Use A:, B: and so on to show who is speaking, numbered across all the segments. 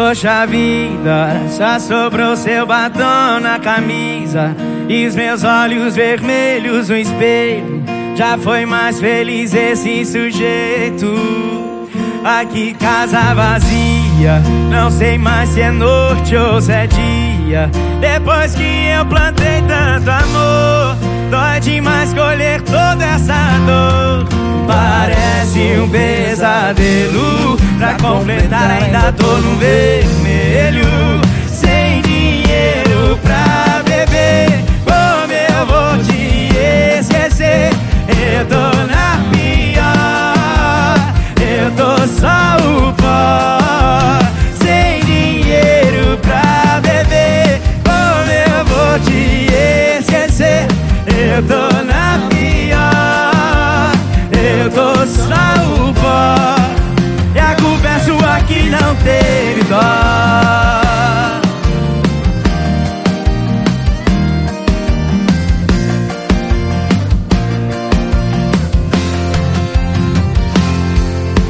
A: Poxa vida, só sobrou seu batom na camisa E os meus olhos vermelhos no espelho. Já foi mais feliz esse sujeito. Aqui casa vazia Não sei mais se é noite ou se é dia. Depois que eu plantei tanto amor Dói demais colher toda essa dor ainda tô no vermelho não teve dó.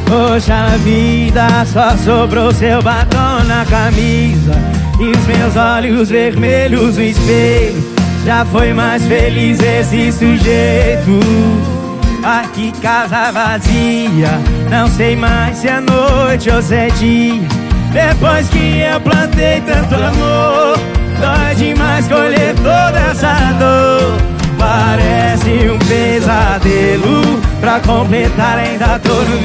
A: Poxa vida, só sobrou seu batom na camisa E os meus olhos vermelhos no espelho Já foi mais feliz esse sujeito Aqui casa vazia Não sei mais se é noite ou se é dia. Depois que eu plantei tanto amor Dói demais colher toda essa dor. Parece um pesadelo Pra completar ainda tô no